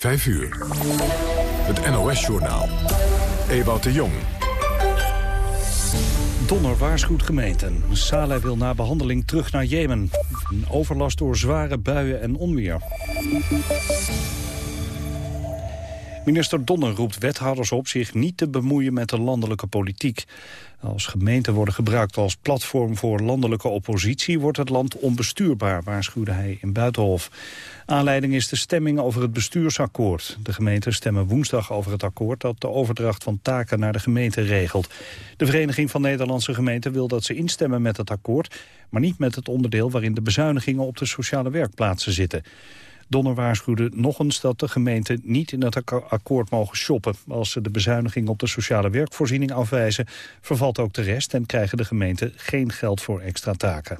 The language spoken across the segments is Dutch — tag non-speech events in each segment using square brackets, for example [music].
5 uur. Het NOS-journaal. Ewout de Jong. Donner waarschuwt gemeenten. Saleh wil na behandeling terug naar Jemen. Een overlast door zware buien en onweer. Minister Donner roept wethouders op zich niet te bemoeien met de landelijke politiek. Als gemeenten worden gebruikt als platform voor landelijke oppositie... wordt het land onbestuurbaar, waarschuwde hij in Buitenhof. Aanleiding is de stemming over het bestuursakkoord. De gemeenten stemmen woensdag over het akkoord... dat de overdracht van taken naar de gemeente regelt. De Vereniging van Nederlandse Gemeenten wil dat ze instemmen met het akkoord... maar niet met het onderdeel waarin de bezuinigingen op de sociale werkplaatsen zitten. Donner waarschuwde nog eens dat de gemeenten niet in het akkoord mogen shoppen. Als ze de bezuiniging op de sociale werkvoorziening afwijzen, vervalt ook de rest en krijgen de gemeenten geen geld voor extra taken.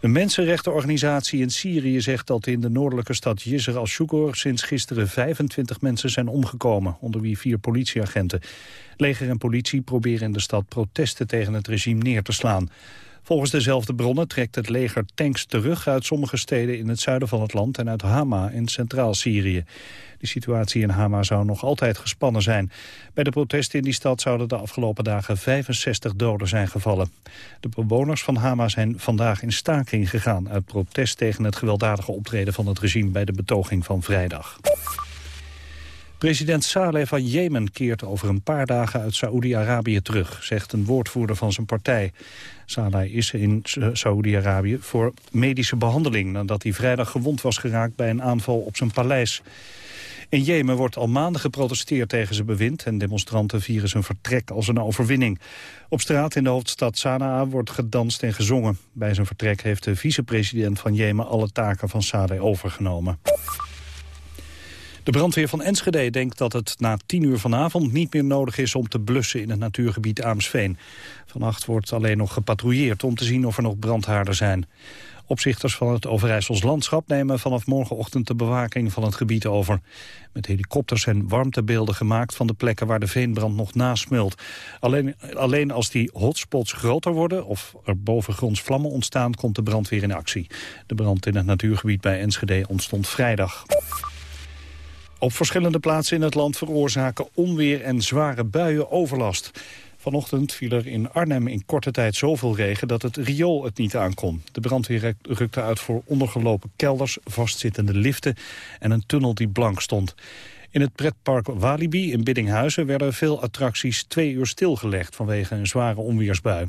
Een mensenrechtenorganisatie in Syrië zegt dat in de noordelijke stad Yisr al-Shugur sinds gisteren 25 mensen zijn omgekomen, onder wie vier politieagenten. Leger en politie proberen in de stad protesten tegen het regime neer te slaan. Volgens dezelfde bronnen trekt het leger tanks terug uit sommige steden in het zuiden van het land en uit Hama in Centraal-Syrië. De situatie in Hama zou nog altijd gespannen zijn. Bij de protesten in die stad zouden de afgelopen dagen 65 doden zijn gevallen. De bewoners van Hama zijn vandaag in staking gegaan uit protest tegen het gewelddadige optreden van het regime bij de betoging van vrijdag. President Saleh van Jemen keert over een paar dagen uit Saoedi-Arabië terug, zegt een woordvoerder van zijn partij. Saleh is in Saoedi-Arabië voor medische behandeling nadat hij vrijdag gewond was geraakt bij een aanval op zijn paleis. In Jemen wordt al maanden geprotesteerd tegen zijn bewind... en demonstranten vieren zijn vertrek als een overwinning. Op straat in de hoofdstad Sanaa wordt gedanst en gezongen. Bij zijn vertrek heeft de vicepresident van Jemen alle taken van Saleh overgenomen. De brandweer van Enschede denkt dat het na tien uur vanavond niet meer nodig is om te blussen in het natuurgebied Aamsveen. Vannacht wordt alleen nog gepatrouilleerd om te zien of er nog brandhaarden zijn. Opzichters van het Overijssels Landschap nemen vanaf morgenochtend de bewaking van het gebied over. Met helikopters zijn warmtebeelden gemaakt van de plekken waar de veenbrand nog nasmult. Alleen, alleen als die hotspots groter worden of er bovengronds vlammen ontstaan, komt de brandweer in actie. De brand in het natuurgebied bij Enschede ontstond vrijdag. Op verschillende plaatsen in het land veroorzaken onweer en zware buien overlast. Vanochtend viel er in Arnhem in korte tijd zoveel regen dat het riool het niet aankon. De brandweer rukte uit voor ondergelopen kelders, vastzittende liften en een tunnel die blank stond. In het pretpark Walibi in Biddinghuizen werden veel attracties twee uur stilgelegd vanwege een zware onweersbui.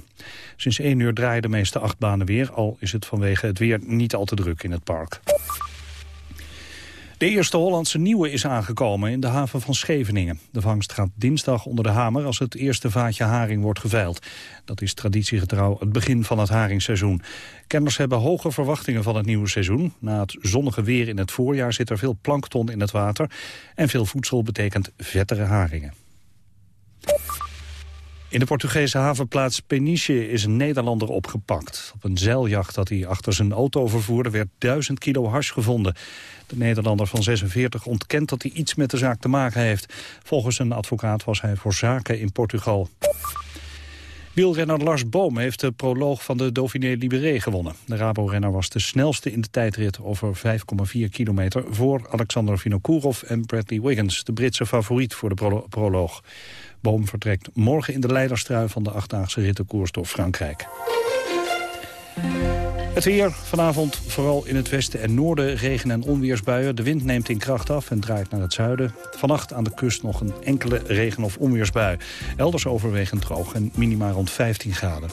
Sinds één uur draaien de meeste achtbanen weer, al is het vanwege het weer niet al te druk in het park. De eerste Hollandse nieuwe is aangekomen in de haven van Scheveningen. De vangst gaat dinsdag onder de hamer als het eerste vaatje haring wordt geveild. Dat is traditiegetrouw het begin van het haringseizoen. Kenners hebben hoge verwachtingen van het nieuwe seizoen. Na het zonnige weer in het voorjaar zit er veel plankton in het water. En veel voedsel betekent vettere haringen. In de Portugese havenplaats Peniche is een Nederlander opgepakt. Op een zeiljacht dat hij achter zijn auto vervoerde werd 1000 kilo hars gevonden. De Nederlander van 46 ontkent dat hij iets met de zaak te maken heeft. Volgens een advocaat was hij voor zaken in Portugal. Wielrenner Lars Boom heeft de proloog van de Dauphiné Libéré gewonnen. De Rabo-renner was de snelste in de tijdrit over 5,4 kilometer... voor Alexander Vinokourov en Bradley Wiggins, de Britse favoriet voor de proloog. Boom vertrekt morgen in de leiderstrui van de achtdaagse rittenkoers door Frankrijk. Het weer vanavond vooral in het westen en noorden regen- en onweersbuien. De wind neemt in kracht af en draait naar het zuiden. Vannacht aan de kust nog een enkele regen- of onweersbui. Elders overwegend droog en minimaal rond 15 graden.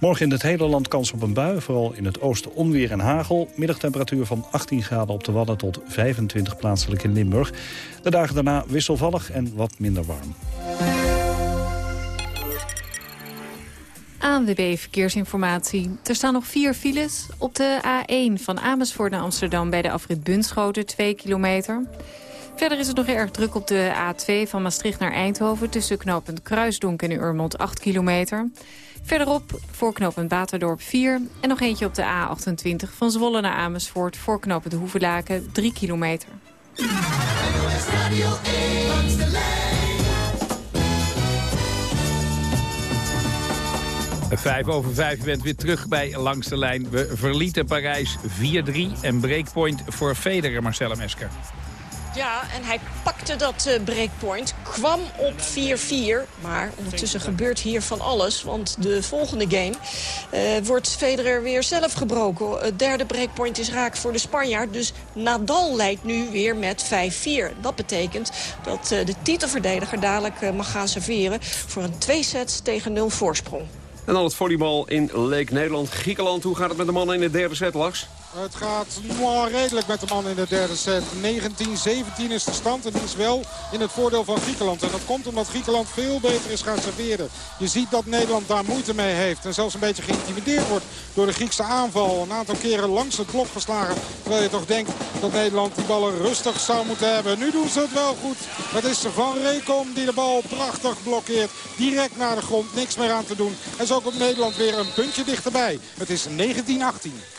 Morgen in het hele land kans op een bui, vooral in het oosten onweer en hagel. Middagtemperatuur van 18 graden op de Wadden tot 25 plaatselijk in Limburg. De dagen daarna wisselvallig en wat minder warm. ANWB Verkeersinformatie. Er staan nog vier files. Op de A1 van Amersfoort naar Amsterdam bij de afrit Bunschoten, 2 kilometer. Verder is het nog erg druk op de A2 van Maastricht naar Eindhoven... tussen knooppunt Kruisdonk en Urmond, 8 kilometer. Verderop voor knooppunt Baterdorp 4. En nog eentje op de A28 van Zwolle naar Amersfoort... voor knooppunt Hoevelaken, 3 kilometer. Vijf over vijf bent weer terug bij Langs de Lijn. We verlieten Parijs 4-3 en breakpoint voor Federer, Marcella Mesker. Ja, en hij pakte dat uh, breakpoint, kwam op 4-4. Maar ondertussen gebeurt hier van alles, want de volgende game uh, wordt Federer weer zelf gebroken. Het derde breakpoint is raak voor de Spanjaard, dus Nadal leidt nu weer met 5-4. Dat betekent dat uh, de titelverdediger dadelijk mag gaan serveren voor een 2 sets tegen 0 voorsprong. En dan het volleybal in Leek Nederland. Griekenland, hoe gaat het met de mannen in de derde set, Lars? Het gaat redelijk met de man in de derde set. 19-17 is de stand en die is wel in het voordeel van Griekenland. En dat komt omdat Griekenland veel beter is gaan serveren. Je ziet dat Nederland daar moeite mee heeft. En zelfs een beetje geïntimideerd wordt door de Griekse aanval. Een aantal keren langs het blok geslagen. Terwijl je toch denkt dat Nederland die ballen rustig zou moeten hebben. Nu doen ze het wel goed. Het is Van Rekom die de bal prachtig blokkeert. Direct naar de grond. Niks meer aan te doen. En zo komt Nederland weer een puntje dichterbij. Het is 19-18.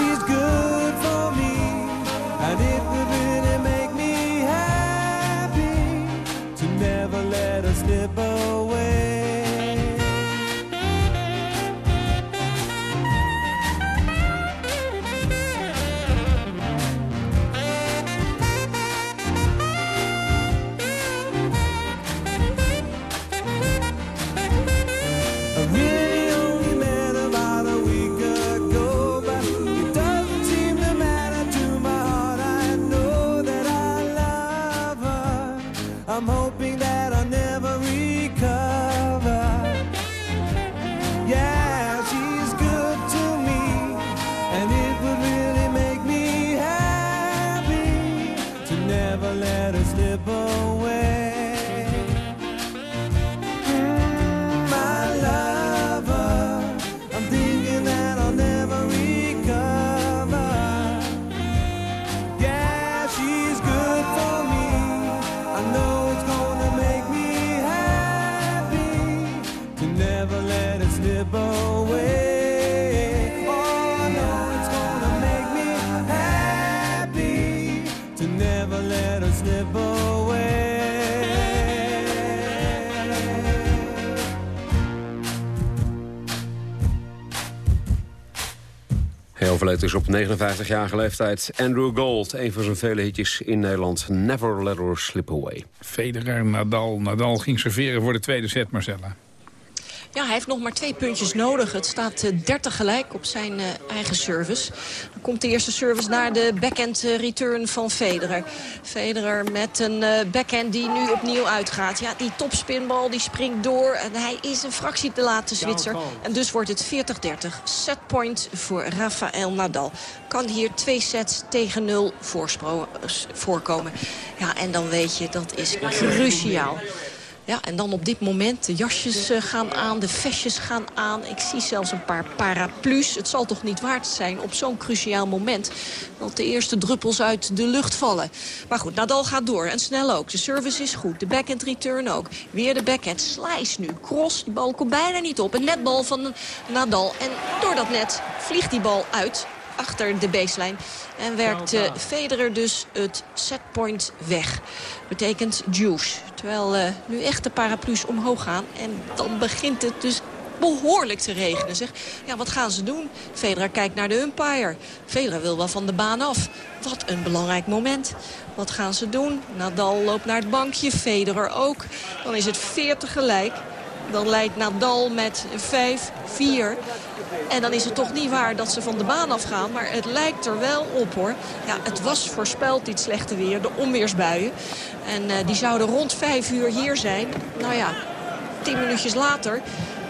she's good. Overleed is op 59-jarige leeftijd Andrew Gold. Een van zijn vele hitjes in Nederland. Never let her slip away. Federer, Nadal. Nadal ging serveren voor de tweede set, Marcella. Ja, hij heeft nog maar twee puntjes nodig. Het staat 30 eh, gelijk op zijn uh, eigen service. Dan komt de eerste service naar de backhand uh, return van Federer. Federer met een backhand die nu opnieuw uitgaat. Ja, die topspinbal die springt door. En hij is een fractie te laat, de Zwitser. En dus wordt het 40-30. Setpoint voor Rafael Nadal. Kan hier twee sets tegen nul voorkomen. Ja, en dan weet je, dat is cruciaal. Ja, en dan op dit moment, de jasjes eh, gaan aan, de vestjes gaan aan. Ik zie zelfs een paar paraplu's. Het zal toch niet waard zijn op zo'n cruciaal moment... dat de eerste druppels uit de lucht vallen. Maar goed, Nadal gaat door en snel ook. De service is goed, de backhand return ook. Weer de backhand slice nu. Cross, die bal komt bijna niet op. Een netbal van Nadal. En door dat net vliegt die bal uit achter de baseline. En werkt uh, Federer dus het setpoint weg. Betekent juice. Terwijl uh, nu echt de paraplu's omhoog gaan. En dan begint het dus behoorlijk te regenen. Zeg. Ja, wat gaan ze doen? Federer kijkt naar de umpire. Federer wil wel van de baan af. Wat een belangrijk moment. Wat gaan ze doen? Nadal loopt naar het bankje, Federer ook. Dan is het 40 gelijk. Dan leidt Nadal met 5-4. En dan is het toch niet waar dat ze van de baan afgaan. Maar het lijkt er wel op hoor. Ja, het was voorspeld dit slechte weer, de onweersbuien. En uh, die zouden rond 5 uur hier zijn. Nou ja, 10 minuutjes later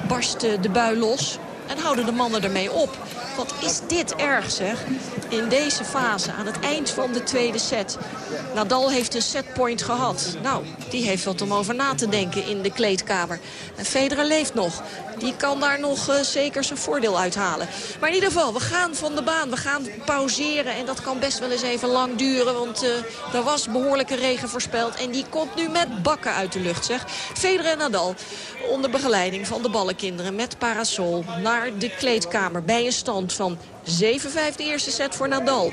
barst de bui los. En houden de mannen ermee op. Wat is dit erg zeg. In deze fase, aan het eind van de tweede set. Nadal heeft een setpoint gehad. Nou, die heeft wat om over na te denken in de kleedkamer. En Federer leeft nog. Die kan daar nog uh, zeker zijn voordeel uithalen. Maar in ieder geval, we gaan van de baan. We gaan pauzeren. En dat kan best wel eens even lang duren. Want uh, er was behoorlijke regen voorspeld. En die komt nu met bakken uit de lucht, zeg. Federer en Nadal onder begeleiding van de ballenkinderen met parasol naar de kleedkamer bij een stand van 7-5 de eerste set voor Nadal.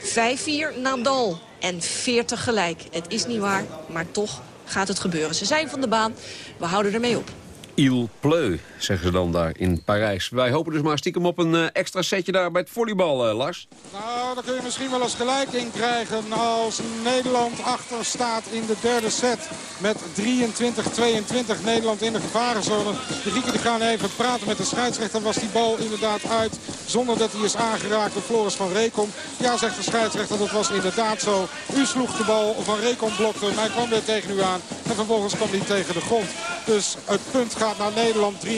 5-4 Nadal en 40 gelijk. Het is niet waar, maar toch gaat het gebeuren. Ze zijn van de baan, we houden ermee op. Il pleu, zeggen ze dan daar in Parijs. Wij hopen dus maar stiekem op een uh, extra setje daar bij het volleybal, uh, Lars. Nou, dan kun je misschien wel eens gelijk in krijgen als Nederland achter staat in de derde set. Met 23-22 Nederland in de gevarenzone. De Grieken gaan even praten met de scheidsrechter. Was die bal inderdaad uit zonder dat hij is aangeraakt door Floris van Rekom. Ja, zegt de scheidsrechter, dat was inderdaad zo. U sloeg de bal, Van Rekom blokte. Hij kwam weer tegen u aan en vervolgens kwam hij tegen de grond. Dus het punt gaat naar Nederland 23-22.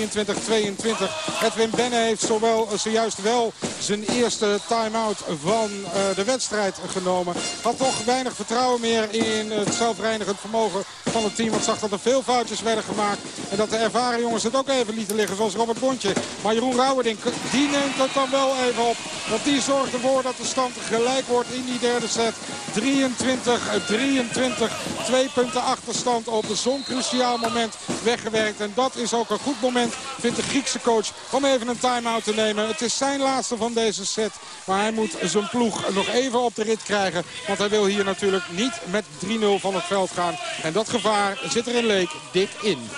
Edwin Benne heeft zowel, eh, zojuist wel zijn eerste time-out van uh, de wedstrijd genomen. Had toch weinig vertrouwen meer in het zelfreinigend vermogen van het team. Want zag dat er veel foutjes werden gemaakt. En dat de ervaren jongens het ook even lieten liggen zoals Robert Bontje. Maar Jeroen Rauwerdink, die neemt het dan wel even op. Want die zorgt ervoor dat de stand gelijk wordt in die derde set. 23-23. Twee punten achterstand op zo'n cruciaal moment weggewerkt. En dat is ook een goed moment, vindt de Griekse coach, om even een time-out te nemen. Het is zijn laatste van deze set. Maar hij moet zijn ploeg nog even op de rit krijgen. Want hij wil hier natuurlijk niet met 3-0 van het veld gaan. En dat gevaar zit er in Leek dik in.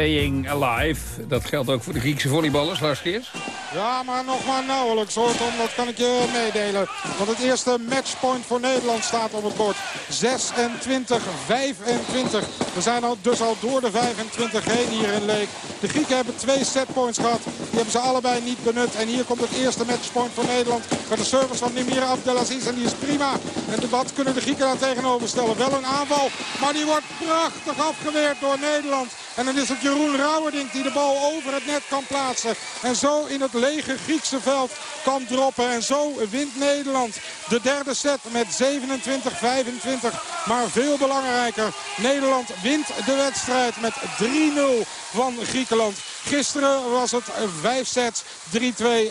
Staying alive. Dat geldt ook voor de Griekse volleyballers, Lars Geers. Ja, maar nog maar nauwelijks hoor Tom, dat kan ik je meedelen. Want het eerste matchpoint voor Nederland staat op het bord. 26, 25. We zijn al, dus al door de 25 heen hier in Leek. De Grieken hebben twee setpoints gehad. Die hebben ze allebei niet benut. En hier komt het eerste matchpoint voor Nederland. Met de service van Nimir Abdelaziz. En die is prima. En wat kunnen de Grieken daar tegenover stellen? Wel een aanval, maar die wordt prachtig afgeweerd door Nederland. En dan is het Jeroen Rauwerdink die de bal over het net kan plaatsen. En zo in het lege Griekse veld kan droppen. En zo wint Nederland de derde set met 27-25. Maar veel belangrijker, Nederland wint de wedstrijd met 3-0 van Griekenland. Gisteren was het 5 sets, 3-2.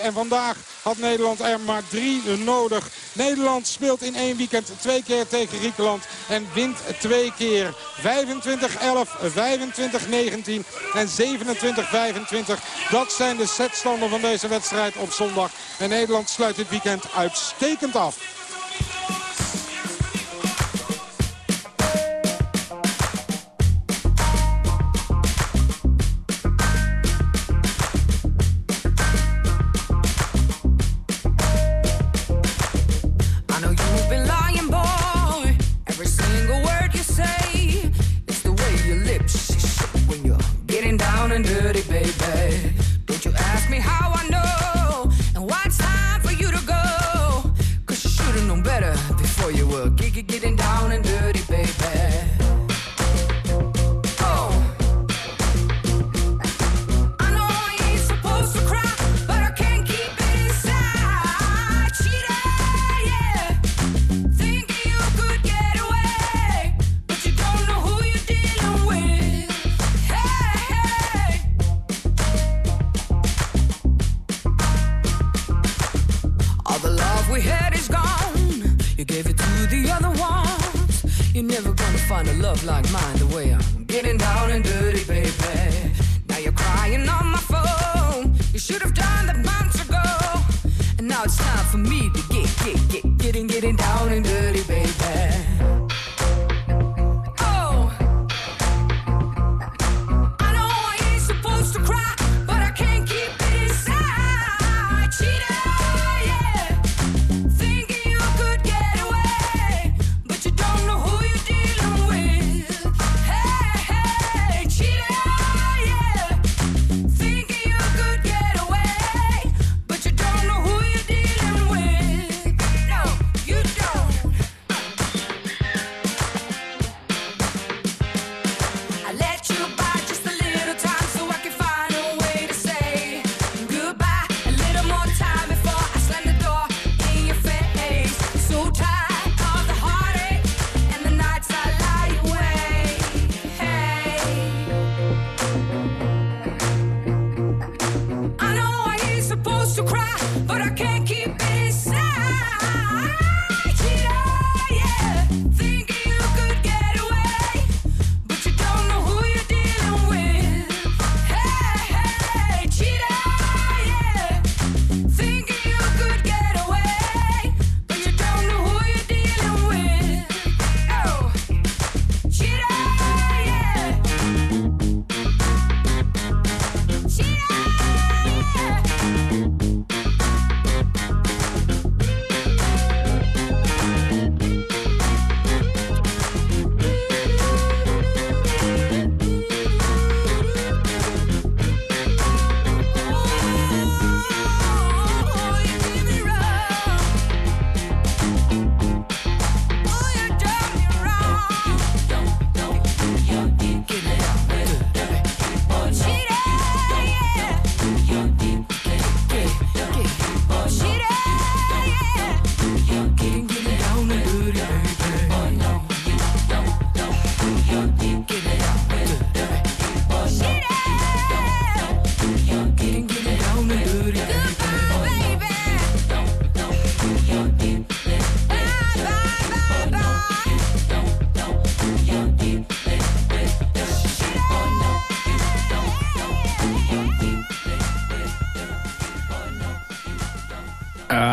En vandaag had Nederland er maar 3 nodig. Nederland speelt in één weekend twee keer tegen Griekenland. En wint twee keer. 25-11, 25-19 en 27-25. Dat zijn de setstanden van deze wedstrijd op zondag. En Nederland sluit dit weekend uitstekend af.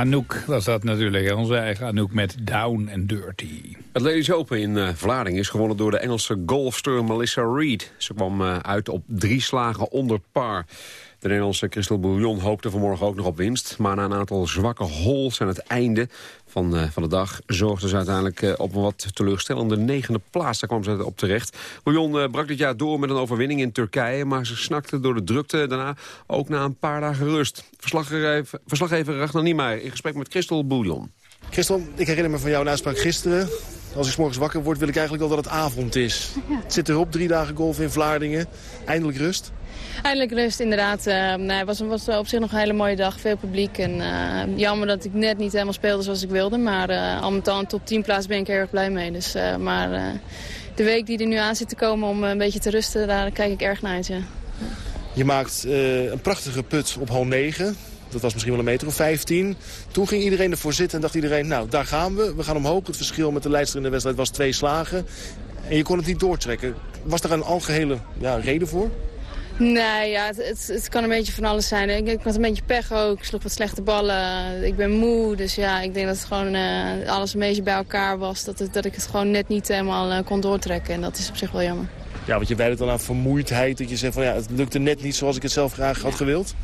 Anouk was dat natuurlijk. Onze eigen Anouk met Down and Dirty. Het Ladies Open in uh, is gewonnen door de Engelse golfster Melissa Reed. Ze kwam uh, uit op drie slagen onder par. De Nederlandse Crystal Bouillon hoopte vanmorgen ook nog op winst. Maar na een aantal zwakke holes aan het einde van, uh, van de dag... zorgde ze uiteindelijk uh, op een wat teleurstellende negende plaats. Daar kwam ze op terecht. Bouillon uh, brak dit jaar door met een overwinning in Turkije... maar ze snakte door de drukte daarna ook na een paar dagen rust. Verslaggever, verslaggever Ragnar Niemeyer in gesprek met Crystal Bouillon. Christel, ik herinner me van jouw uitspraak gisteren. Als ik 's morgens wakker word, wil ik eigenlijk wel dat het avond is. [laughs] Ja. Het zit erop, drie dagen golf in Vlaardingen. Eindelijk rust. Eindelijk rust, inderdaad. Uh, het was, was op zich nog een hele mooie dag, veel publiek. En, uh, jammer dat ik net niet helemaal speelde zoals ik wilde. Maar uh, al met al een top 10 plaats ben ik er erg blij mee. Dus, maar de week die er nu aan zit te komen om een beetje te rusten, daar kijk ik erg naar uit. Ja. Je maakt een prachtige put op hal 9. Dat was misschien wel een meter of 15. Toen ging iedereen ervoor zitten en dacht iedereen, nou, daar gaan we. We gaan omhoog. Het verschil met de leidster in de wedstrijd was twee slagen. En je kon het niet doortrekken. Was daar een algehele ja, reden voor? Nee, ja, het, het, het, kan een beetje van alles zijn. Ik, ik had een beetje pech ook. Ik sloeg wat slechte ballen. Ik ben moe. Dus ja, ik denk dat het gewoon uh, alles een beetje bij elkaar was. Dat, het, dat ik het gewoon net niet helemaal uh, kon doortrekken. En dat is op zich wel jammer. Ja, want je wijdt dan aan vermoeidheid. Dat je zegt van ja, het lukte net niet zoals ik het zelf graag had gewild.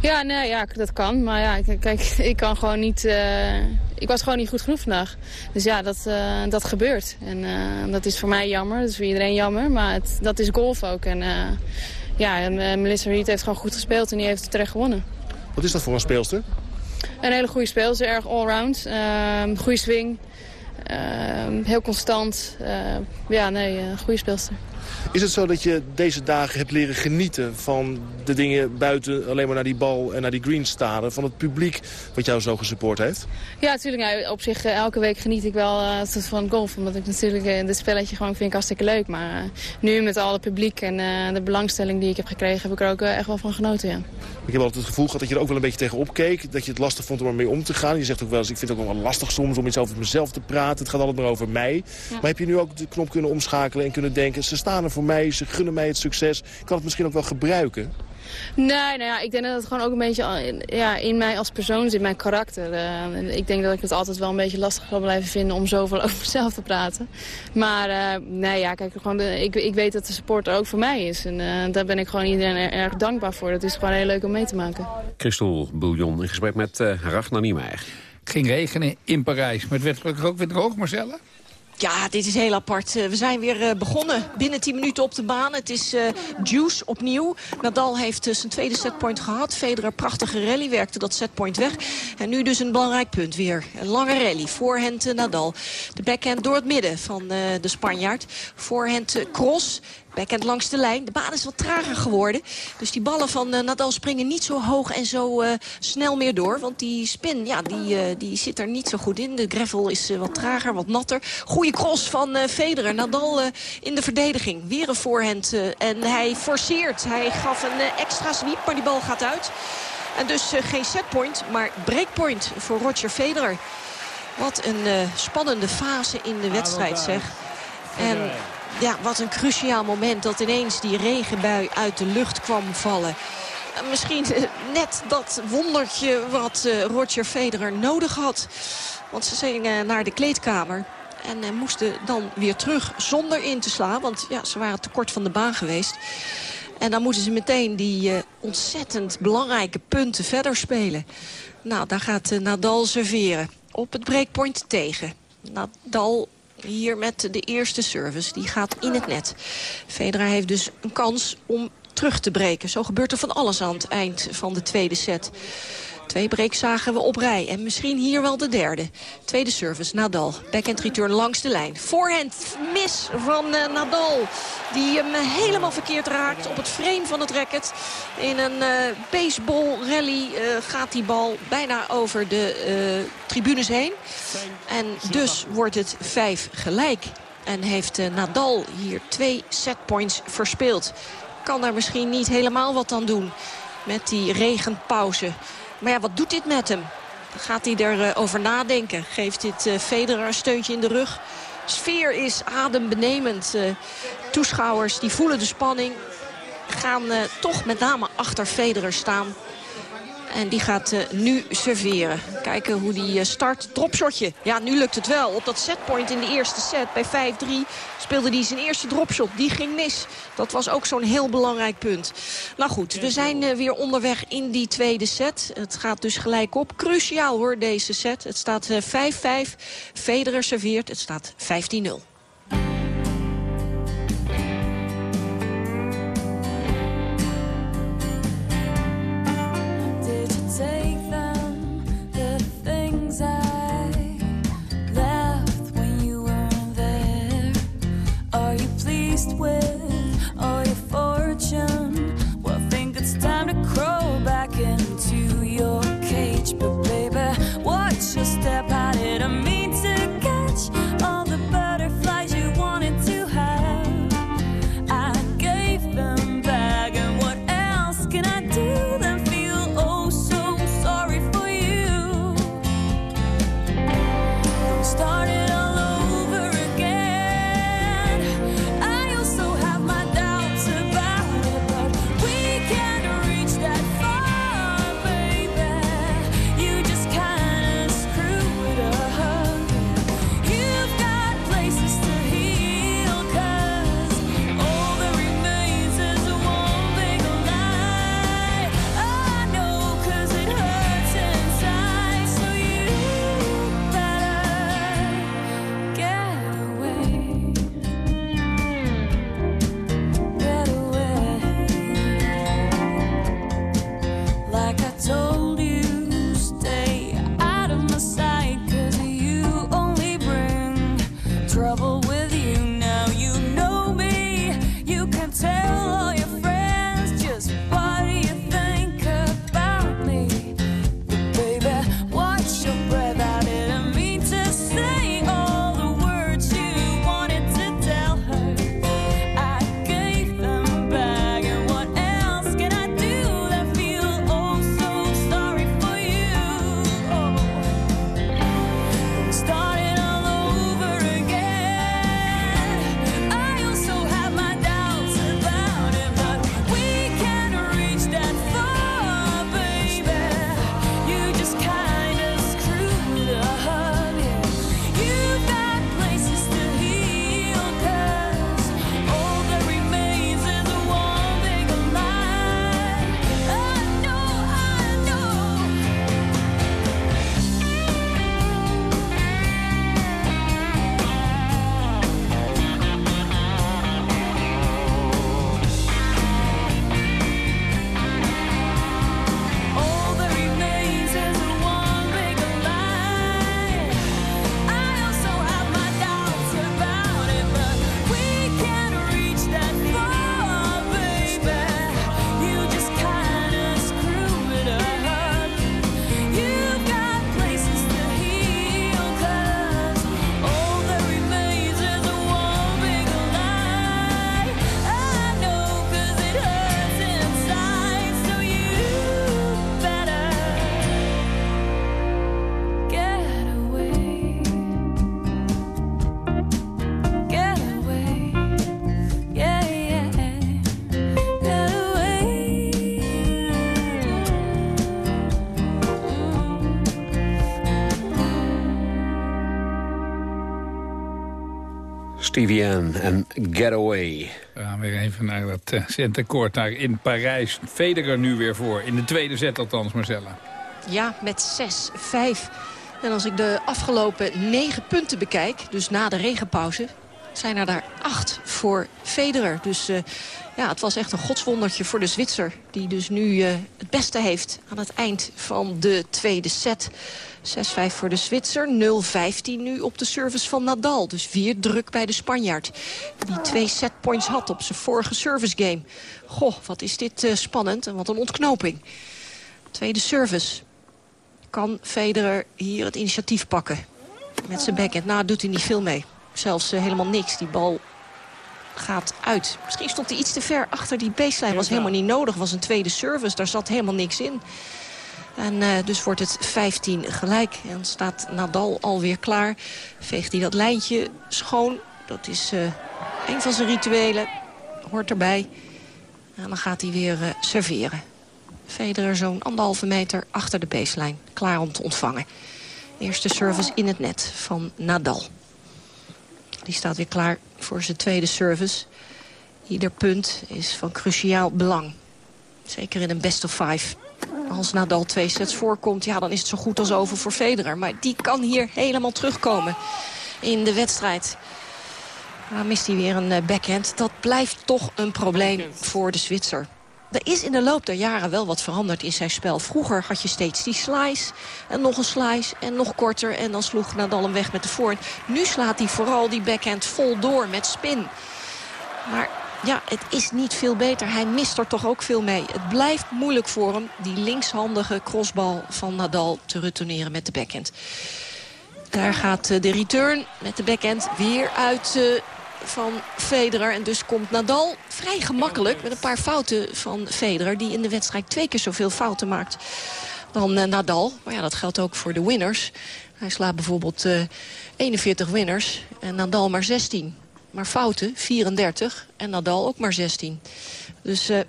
Ja, nee, ja, dat kan. Maar ja, kijk, [laughs] ik kan gewoon niet... Uh, ik was gewoon niet goed genoeg vandaag. Dus ja, dat, uh, dat gebeurt. En uh, dat is voor mij jammer. Dat is voor iedereen jammer. Maar het, dat is golf ook. En ja, en, Melissa Reed heeft gewoon goed gespeeld en die heeft terecht gewonnen. Wat is dat voor een speelster? Een hele goede speelster, erg allround. Uh, goede swing. Uh, heel constant. Uh, ja, nee, goede speelster. Is het zo dat je deze dagen hebt leren genieten van de dingen buiten alleen maar naar die bal en naar die green staren? Van het publiek wat jou zo gesupport heeft? Ja, natuurlijk. op zich elke week geniet ik wel uh, van golf. Omdat ik natuurlijk uh, dit spelletje gewoon vind ik hartstikke leuk. Maar uh, nu met al het publiek en de belangstelling die ik heb gekregen heb ik er ook echt wel van genoten, ja. Ik heb altijd het gevoel gehad dat je er ook wel een beetje tegenop keek. Dat je het lastig vond om ermee om te gaan. Je zegt ook wel eens, ik vind het ook wel lastig soms om iets over mezelf te praten. Het gaat altijd maar over mij. Ja. Maar heb je nu ook de knop kunnen omschakelen en kunnen denken... ze staan er voor mij, ze gunnen mij het succes. Ik kan het misschien ook wel gebruiken. Nee, nou ja, ik denk dat het gewoon ook een beetje ja, in mij als persoon zit, mijn karakter. Uh, ik denk dat ik het altijd wel een beetje lastig zal blijven vinden om zoveel [laughs] over mezelf te praten. Maar uh, nee, ja, kijk, gewoon de, ik, ik weet dat de support er ook voor mij is. En uh, daar ben ik gewoon iedereen er, erg dankbaar voor. Dat is gewoon heel leuk om mee te maken. Christel Bouillon in gesprek met uh, Ragnar Niemeyer. Het ging regenen in Parijs, maar het werd gelukkig ook weer droog, Marcella. Ja, dit is heel apart. We zijn weer begonnen binnen 10 minuten op de baan. Het is uh, Juice opnieuw. Nadal heeft zijn tweede setpoint gehad. Federer prachtige rally werkte dat setpoint weg. En nu dus een belangrijk punt weer. Een lange rally. Voorhand Nadal. De backhand door het midden van de Spanjaard. Voorhand cross. Backhand langs de lijn. De baan is wat trager geworden. Dus die ballen van uh, Nadal springen niet zo hoog en zo uh, snel meer door. Want die spin, ja, die, uh, die zit er niet zo goed in. De gravel is wat trager, wat natter. Goeie cross van Federer. Nadal in de verdediging. Weer een voorhand. en hij forceert. Hij gaf een extra sweep, maar die bal gaat uit. En dus geen setpoint, maar breakpoint voor Roger Federer. Wat een spannende fase in de wedstrijd, zeg. En ja, wat een cruciaal moment dat ineens die regenbui uit de lucht kwam vallen. Misschien net dat wondertje wat Roger Federer nodig had. Want ze gingen naar de kleedkamer. En moesten dan weer terug zonder in te slaan. Want ja, ze waren tekort van de baan geweest. En dan moeten ze meteen die ontzettend belangrijke punten verder spelen. Nou, daar gaat Nadal serveren. Op het breakpoint tegen. Nadal hier met de eerste service. Die gaat in het net. Federer heeft dus een kans om terug te breken. Zo gebeurt er van alles aan het eind van de tweede set. Twee breaks zagen we op rij. En misschien hier wel de derde. Tweede service, Nadal. Backhand return langs de lijn. Voorhand mis van uh, Nadal. Die hem helemaal verkeerd raakt op het frame van het racket. In een uh, baseball rally uh, gaat die bal bijna over de tribunes heen. En dus wordt het vijf gelijk. En heeft Nadal hier twee setpoints verspeeld. Kan daar misschien niet helemaal wat aan doen met die regenpauze. Maar ja, wat doet dit met hem? Gaat hij erover uh, nadenken? Geeft dit uh, Federer een steuntje in de rug? Sfeer is adembenemend. Uh, toeschouwers die voelen de spanning. Gaan toch met name achter Federer staan. En die gaat uh, nu serveren. Kijken hoe die uh, start. Dropshotje. Ja, nu lukt het wel. Op dat setpoint in de eerste set bij 5-3 speelde hij zijn eerste dropshot. Die ging mis. Dat was ook zo'n heel belangrijk punt. Nou goed, we zijn uh, weer onderweg in die tweede set. Het gaat dus gelijk op. Cruciaal hoor, deze set. Het staat 5-5. Federer serveert. Het staat 15-0. TVN en Getaway. We gaan weer even naar dat uh, centenkort daar in Parijs. Federer nu weer voor, in de tweede set althans, Marcella. Ja, met 6-5. En als ik de afgelopen negen punten bekijk, dus na de regenpauze... zijn er daar acht voor Federer. Dus uh, ja, het was echt een godswondertje voor de Zwitser... die dus nu uh, het beste heeft aan het eind van de tweede set... 6-5 voor de Zwitser. 0-15 nu op de service van Nadal. Dus weer druk bij de Spanjaard. Die twee setpoints had op zijn vorige service game. Goh, wat is dit uh, spannend en wat een ontknoping. Tweede service. Kan Federer hier het initiatief pakken? Met zijn backhand. Nou, doet hij niet veel mee. Zelfs uh, helemaal niks. Die bal gaat uit. Misschien stond hij iets te ver achter die baseline. Was helemaal niet nodig. Was een tweede service. Daar zat helemaal niks in. En uh, dus wordt het 15 gelijk. En staat Nadal alweer klaar. Veegt hij dat lijntje schoon. Dat is uh, een van zijn rituelen. Hoort erbij. En dan gaat hij weer uh, serveren. Federer zo'n anderhalve meter achter de baseline. Klaar om te ontvangen. Eerste service in het net van Nadal. Die staat weer klaar voor zijn tweede service. Ieder punt is van cruciaal belang. Zeker in een best of five. Als Nadal twee sets voorkomt, ja, dan is het zo goed als over voor Federer. Maar die kan hier helemaal terugkomen in de wedstrijd. Dan mist hij weer een eh, backhand. Dat blijft toch een probleem voor de Zwitser. Er is in de loop der jaren wel wat veranderd in zijn spel. Vroeger had je steeds die slice en nog een slice en nog korter. En dan sloeg Nadal hem weg met de voorhand. Nu slaat hij vooral die backhand vol door met spin. Maar ja, het is niet veel beter. Hij mist er toch ook veel mee. Het blijft moeilijk voor hem, die linkshandige crossbal van Nadal te retourneren met de backhand. Daar gaat eh, de return met de backhand weer uit eh, van Federer. En dus komt Nadal vrij gemakkelijk met een paar fouten van Federer... die in de wedstrijd twee keer zoveel fouten maakt dan uh, Nadal. Maar ja, dat geldt ook voor de winners. Hij slaat bijvoorbeeld uh, 41 winners en Nadal maar 16. Maar fouten 34 en Nadal ook maar 16. Dus uh,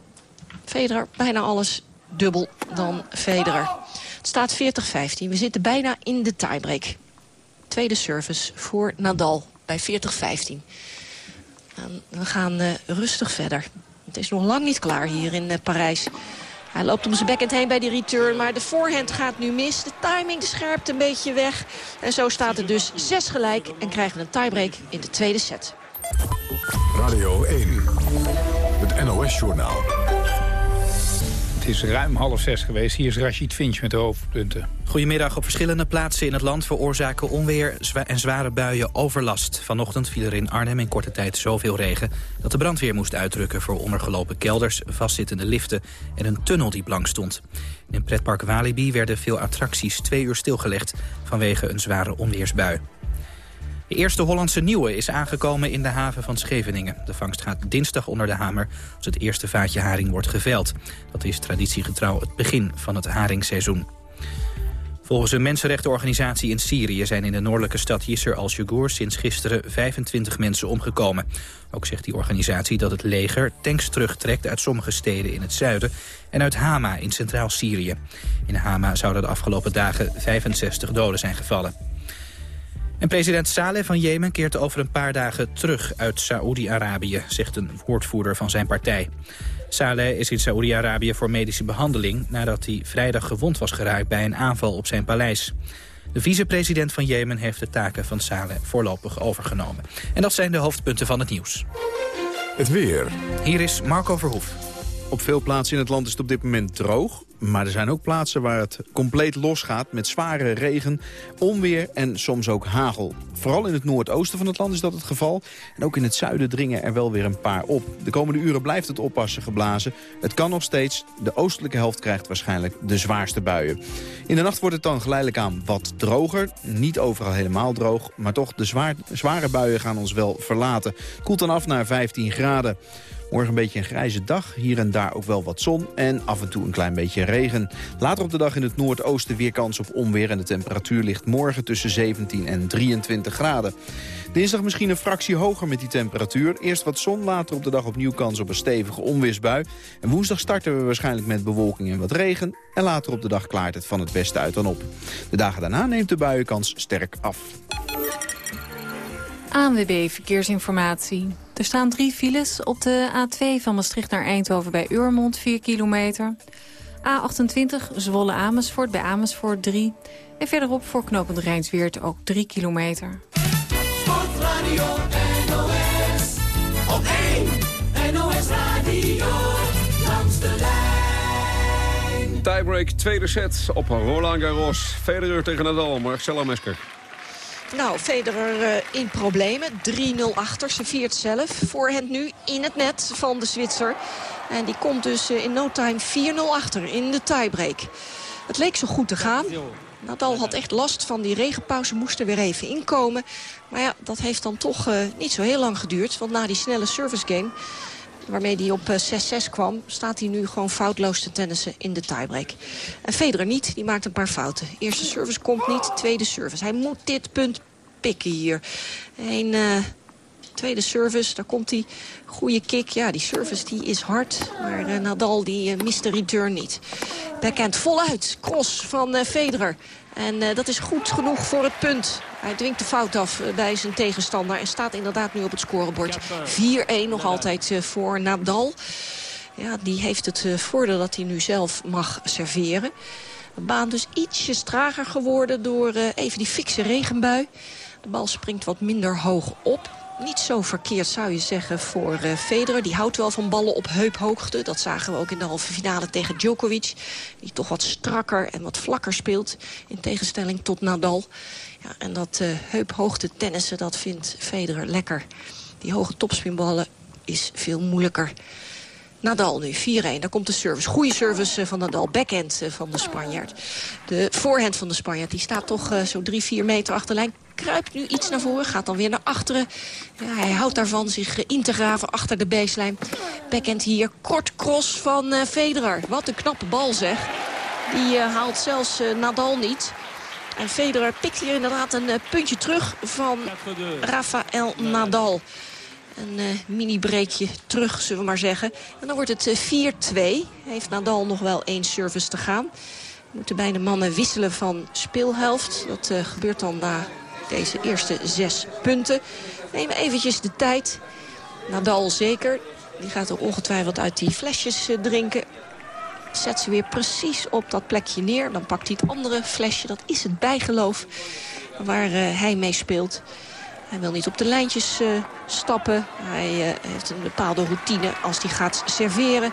Federer bijna alles dubbel dan Federer. Het staat 40-15. We zitten bijna in de tiebreak. Tweede service voor Nadal bij 40-15. We gaan uh, rustig verder. Het is nog lang niet klaar hier in uh, Parijs. Hij loopt om zijn backhand heen bij die return. Maar de voorhand gaat nu mis. De timing, de scherpte een beetje weg. En zo staat het dus zes gelijk. En krijgen we een tiebreak in de tweede set. Radio 1. Het NOS-journaal. Het is ruim half zes geweest. Hier is Rashid Finch met de hoofdpunten. Goedemiddag. Op verschillende plaatsen in het land veroorzaken onweer en zware buien overlast. Vanochtend viel er in Arnhem in korte tijd zoveel regen... dat de brandweer moest uitdrukken voor ondergelopen kelders, vastzittende liften... en een tunnel die blank stond. In pretpark Walibi werden veel attracties twee uur stilgelegd... vanwege een zware onweersbui. De eerste Hollandse nieuwe is aangekomen in de haven van Scheveningen. De vangst gaat dinsdag onder de hamer als het eerste vaatje haring wordt geveld. Dat is traditiegetrouw het begin van het haringseizoen. Volgens een mensenrechtenorganisatie in Syrië zijn in de noordelijke stad Yisr al-Shugur sinds gisteren 25 mensen omgekomen. Ook zegt die organisatie dat het leger tanks terugtrekt uit sommige steden in het zuiden en uit Hama in centraal Syrië. In Hama zouden de afgelopen dagen 65 doden zijn gevallen. En president Saleh van Jemen keert over een paar dagen terug uit Saoedi-Arabië, zegt een woordvoerder van zijn partij. Saleh is in Saoedi-Arabië voor medische behandeling nadat hij vrijdag gewond was geraakt bij een aanval op zijn paleis. De vicepresident van Jemen heeft de taken van Saleh voorlopig overgenomen. En dat zijn de hoofdpunten van het nieuws. Het weer. Hier is Marco Verhoef. Op veel plaatsen in het land is het op dit moment droog. Maar er zijn ook plaatsen waar het compleet losgaat met zware regen, onweer en soms ook hagel. Vooral in het noordoosten van het land is dat het geval. En ook in het zuiden dringen er wel weer een paar op. De komende uren blijft het oppassen geblazen. Het kan nog steeds. De oostelijke helft krijgt waarschijnlijk de zwaarste buien. In de nacht wordt het dan geleidelijk aan wat droger. Niet overal helemaal droog, maar toch de zware buien gaan ons wel verlaten. Koelt dan af naar 15 graden. Morgen een beetje een grijze dag, hier en daar ook wel wat zon en af en toe een klein beetje regen. Later op de dag in het noordoosten weer kans op onweer en de temperatuur ligt morgen tussen 17 en 23 graden. Dinsdag misschien een fractie hoger met die temperatuur. Eerst wat zon, later op de dag opnieuw kans op een stevige onweersbui. En woensdag starten we waarschijnlijk met bewolking en wat regen. En later op de dag klaart het van het westen uit dan op. De dagen daarna neemt de buienkans sterk af. ANWB Verkeersinformatie. Er staan drie files op de A2 van Maastricht naar Eindhoven bij Urmond, 4 kilometer. A28 Zwolle-Amersfoort bij Amersfoort 3. En verderop voor knooppunt Rijnsweert ook 3 kilometer. Sportradio NOS, op 1 NOS Radio, langs de lijn. Tiebreak, tweede set op Roland Garros. Federer tegen Nadal, Marcelo Mesker. Nou, Federer uh, in problemen. 3-0 achter, serveert zelf. Voorhand nu in het net van de Zwitser. En die komt dus uh, in no time 4-0 achter in de tiebreak. Het leek zo goed te gaan. Nadal had echt last van die regenpauze, moest er weer even inkomen. Maar ja, dat heeft dan toch uh, niet zo heel lang geduurd. Want na die snelle service game waarmee hij op 6-6 kwam... staat hij nu gewoon foutloos te tennissen in de tiebreak. En Federer niet, die maakt een paar fouten. Eerste service komt niet, tweede service. Hij moet dit punt pikken hier. Een uh, Tweede service, daar komt hij. Goede kick. Ja, die service die is hard. Maar uh, Nadal die mist de return niet. Backhand voluit. Cross van Federer. En dat is goed genoeg voor het punt. Hij dwingt de fout af bij zijn tegenstander. En staat inderdaad nu op het scorebord. 4-1 nog altijd voor Nadal. Ja, die heeft het voordeel dat hij nu zelf mag serveren. De baan dus ietsjes trager geworden door even die fikse regenbui. De bal springt wat minder hoog op. Niet zo verkeerd zou je zeggen voor uh, Federer. Die houdt wel van ballen op heuphoogte. Dat zagen we ook in de halve finale tegen Djokovic. Die toch wat strakker en wat vlakker speelt. In tegenstelling tot Nadal. Ja, en dat uh, heuphoogte tennissen, dat vindt Federer lekker. Die hoge topspinballen is veel moeilijker. Nadal nu, 4-1. Daar komt de service. Goede service eh, van Nadal. Backhand van de Spanjaard. De voorhand van de Spanjaard die staat toch uh, zo 3, 4 meter achterlijn kruipt nu iets naar voren, gaat dan weer naar achteren. Ja, hij houdt daarvan zich in te graven achter de baseline. Backhand hier, kort cross van uh, Federer. Wat een knappe bal zeg. Die haalt zelfs Nadal niet. En Federer pikt hier inderdaad een puntje terug van Rafael Nadal. Een mini-breekje terug, zullen we maar zeggen. En dan wordt het 4-2. Heeft Nadal nog wel één service te gaan. Moeten beide mannen wisselen van speelhelft. Dat gebeurt dan na deze eerste zes punten. Nemen eventjes de tijd. Nadal zeker. Die gaat er ongetwijfeld uit die flesjes eh, drinken. Zet ze weer precies op dat plekje neer. Dan pakt hij het andere flesje. Dat is het bijgeloof waar uh, hij mee speelt. Hij wil niet op de lijntjes uh, stappen. Hij uh, heeft een bepaalde routine als hij gaat serveren.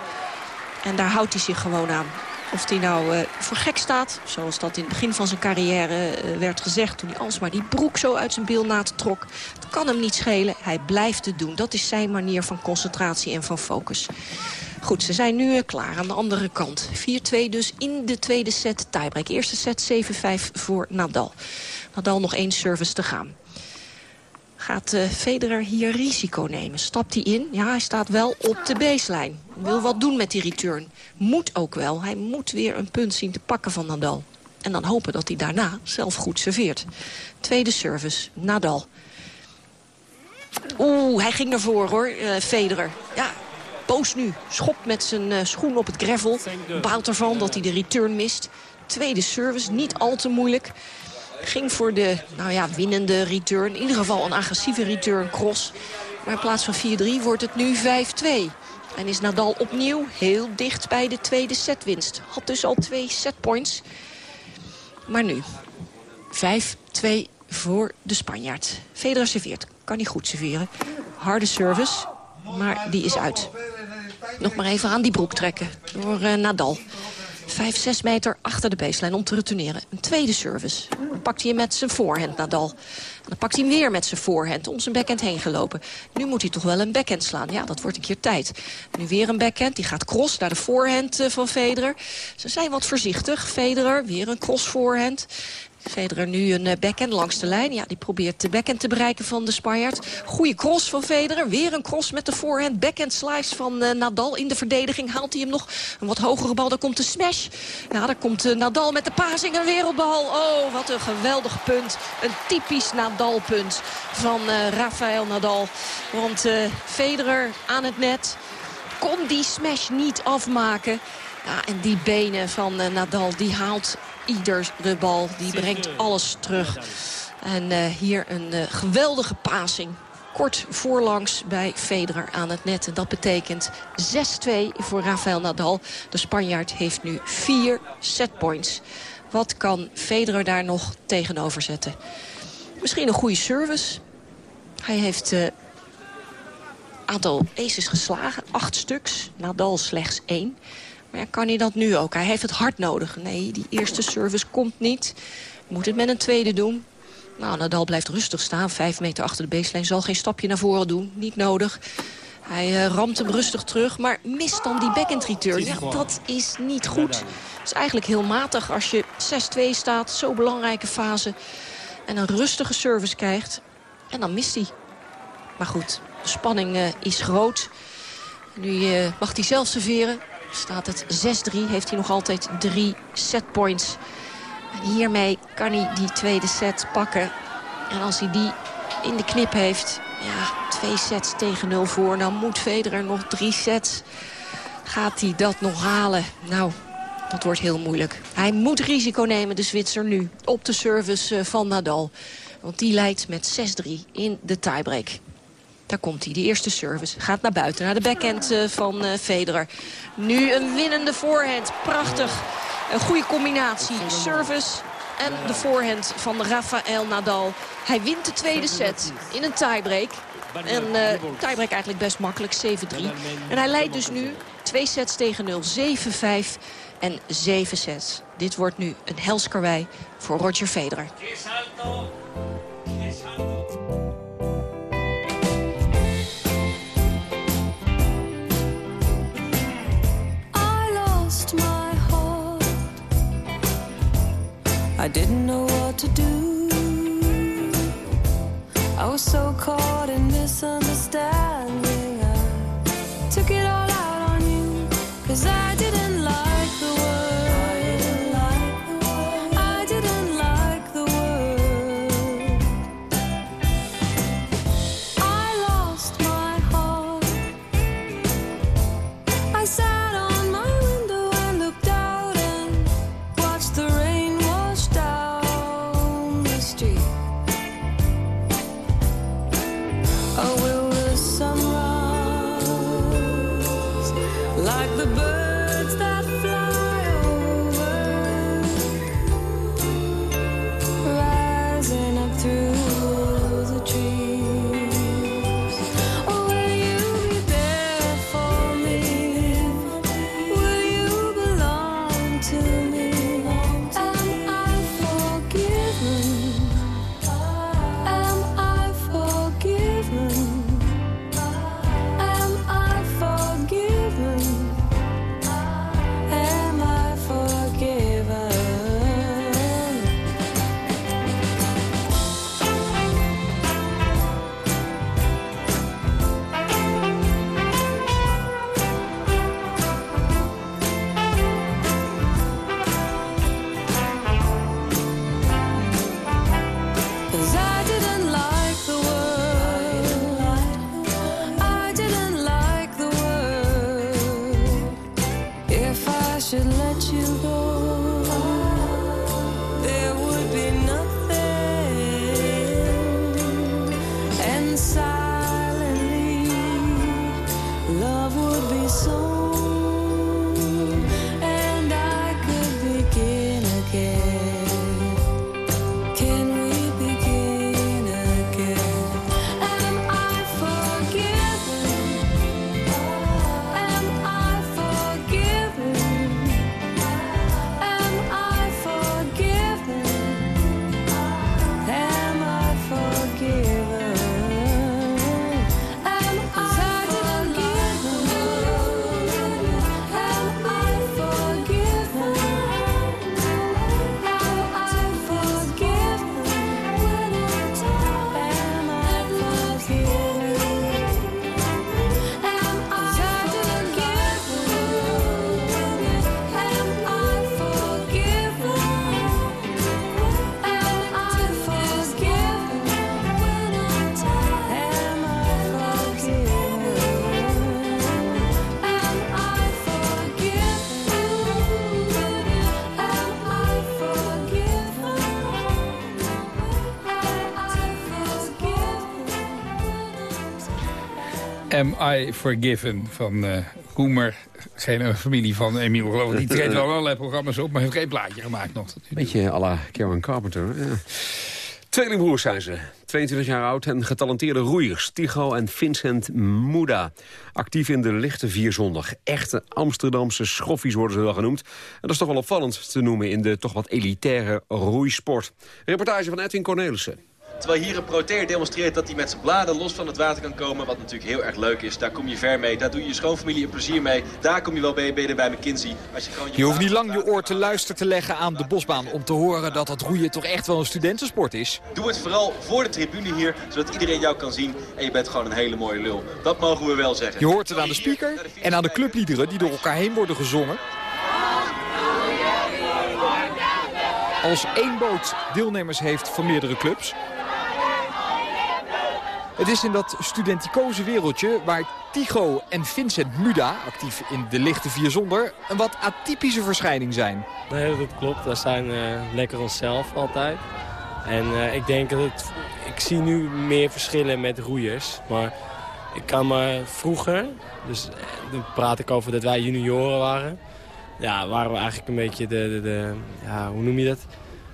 En daar houdt hij zich gewoon aan. Of hij nou uh, voor gek staat, zoals dat in het begin van zijn carrière uh, werd gezegd... toen hij alsmaar die broek zo uit zijn bilnaad trok. Dat kan hem niet schelen, hij blijft het doen. Dat is zijn manier van concentratie en van focus. Goed, ze zijn nu uh, klaar aan de andere kant. 4-2 dus in de tweede set tiebreak. Eerste set 7-5 voor Nadal. Nadal nog één service te gaan. Gaat uh, Federer hier risico nemen? Stapt hij in? Ja, hij staat wel op de baseline. Wil wat doen met die return. Moet ook wel. Hij moet weer een punt zien te pakken van Nadal. En dan hopen dat hij daarna zelf goed serveert. Tweede service, Nadal. Oeh, hij ging voren hoor, uh, Federer. Ja, boos nu. Schopt met zijn uh, schoen op het gravel. Baalt ervan dat hij de return mist. Tweede service, niet al te moeilijk. Ging voor de nou ja, winnende return. In ieder geval een agressieve return cross. Maar in plaats van 4-3 wordt het nu 5-2. En is Nadal opnieuw heel dicht bij de tweede setwinst. Had dus al twee setpoints. Maar nu 5-2 voor de Spanjaard. Federer serveert. Kan hij goed serveren. Harde service, maar die is uit. Nog maar even aan die broek trekken door uh, Nadal. 5, 6 meter achter de baseline om te retourneren. Een tweede service. Dan pakt hij hem met zijn voorhand, Nadal. Dan pakt hij weer met zijn voorhand om zijn backhand heen gelopen. Nu moet hij toch wel een backhand slaan. Ja, dat wordt een keer tijd. Nu weer een backhand. Die gaat cross naar de voorhand eh, van Federer. Ze zijn wat voorzichtig. Federer, weer een cross voorhand. Federer nu een eh, backhand langs de lijn. Ja, die probeert de backhand te bereiken van de Spanjaard. Goede cross van Federer. Weer een cross met de voorhand. Backhand slice van uh, Nadal in de verdediging. Haalt hij hem nog een wat hogere bal. Daar komt de smash. Ja, daar komt uh, Nadal met de pasing. Een wereldbal. Oh, wat een geweldig punt. Een typisch Nadal-punt van Rafael Nadal. Want Federer aan het net kon die smash niet afmaken. Ja, en die benen van Nadal, die haalt iedere bal. Die brengt alles terug. En uh, hier een uh, geweldige passing. Kort voorlangs bij Federer aan het net. En dat betekent 6-2 voor Rafael Nadal. De Spanjaard heeft nu vier setpoints. Wat kan Federer daar nog tegenover zetten? Misschien een goede service. Hij heeft een uh, aantal aces geslagen. Acht stuks. Nadal slechts één. Maar kan hij dat nu ook? Hij heeft het hard nodig. Nee, die eerste service komt niet. Moet het met een tweede doen. Nou, Nadal blijft rustig staan. Vijf meter achter de baseline. Zal geen stapje naar voren doen. Niet nodig. Hij uh, ramt hem rustig terug, maar mist dan die backhand return. Ja, dat is niet goed. Het is eigenlijk heel matig als je 6-2 staat. Zo'n belangrijke fase. En een rustige service krijgt. En dan mist hij. Maar goed, de spanning uh, is groot. Nu uh, mag hij zelf serveren staat het 6-3. Heeft hij nog altijd drie setpoints. En hiermee kan hij die tweede set pakken. En als hij die in de knip heeft, Ja, twee sets tegen nul voor. Nou moet Federer nog drie sets. Gaat hij dat nog halen? Nou, dat wordt heel moeilijk. Hij moet risico nemen, de Zwitser nu, op de service eh, van Nadal. Want die leidt met 6-3 in de tiebreak. Daar komt hij, de eerste service. Gaat naar buiten, naar de backhand eh, van uh, Federer. Nu een winnende voorhand. Prachtig. Een goede combinatie. Service en de voorhand van Rafael Nadal. Hij wint de tweede set in een tiebreak. En uh, tiebreak eigenlijk best makkelijk, 7-3. En hij leidt dus nu twee sets tegen 0, 7-5 en 7-6. Dit wordt nu een helskarwei voor Roger Federer. I didn't know what to do. I was so caught in misunderstanding. I took it all out on you, cause I didn't Am I Forgiven van uh, Roemer. Geen familie van Emiel, geloof ik. Die treedt wel [laughs] allerlei programma's op, maar heeft geen plaatje gemaakt nog. Beetje à la Karen Carpenter. Ja. Tweelingbroers zijn ze. 22 jaar oud en getalenteerde roeiers. Tigo en Vincent Moeda. Actief in de lichte vierzondag. Echte Amsterdamse schoffies worden ze wel genoemd. En dat is toch wel opvallend te noemen in de toch wat elitaire roeisport. Reportage van Edwin Cornelissen. Terwijl hier een proteer demonstreert dat hij met zijn bladen los van het water kan komen. Wat natuurlijk heel erg leuk is. Daar kom je ver mee. Daar doe je je schoonfamilie een plezier mee. Daar kom je wel bij, bij, bij McKinsey. Als je, gewoon je, je hoeft niet lang je oor te luisteren te leggen aan de bosbaan... om te horen dat het roeien toch echt wel een studentensport is. Doe het vooral voor de tribune hier, zodat iedereen jou kan zien. En je bent gewoon een hele mooie lul. Dat mogen we wel zeggen. Je hoort het aan de speaker en aan de clubliederen die door elkaar heen worden gezongen. Als één boot deelnemers heeft van meerdere clubs... Het is in dat studenticoze wereldje waar Tigo en Vincent Muda, actief in de lichte vier zonder, een wat atypische verschijning zijn. Nee, dat klopt. We zijn eh, lekker onszelf altijd. En eh, ik denk dat het... Ik zie nu meer verschillen met roeiers. Maar ik kan me vroeger... Dus eh, dan praat ik over dat wij junioren waren. Ja, waren we eigenlijk een beetje de... de, ja, hoe noem je dat?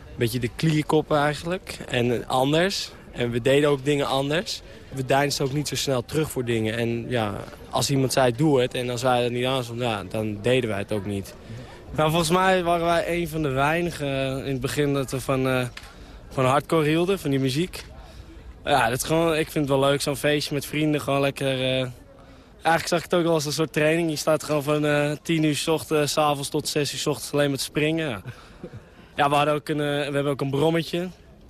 Een beetje de klierkoppen eigenlijk. En anders. En we deden ook dingen anders. We deinsden ook niet zo snel terug voor dingen. En ja, als iemand zei doe het en als wij het niet aanstonden, dan deden wij het ook niet. Nou, volgens mij waren wij een van de weinigen in het begin dat we van, eh, van hardcore hielden, van die muziek. Ja, dat gewoon, ik vind het wel leuk, zo'n feestje met vrienden, gewoon lekker... eh, Eigenlijk zag ik het ook wel als een soort training. Je staat gewoon van eh 10 uur s ochtends, s avonds tot 6 uur s ochtends alleen met springen. Ja, we, hadden ook een, eh, we hebben ook een brommetje.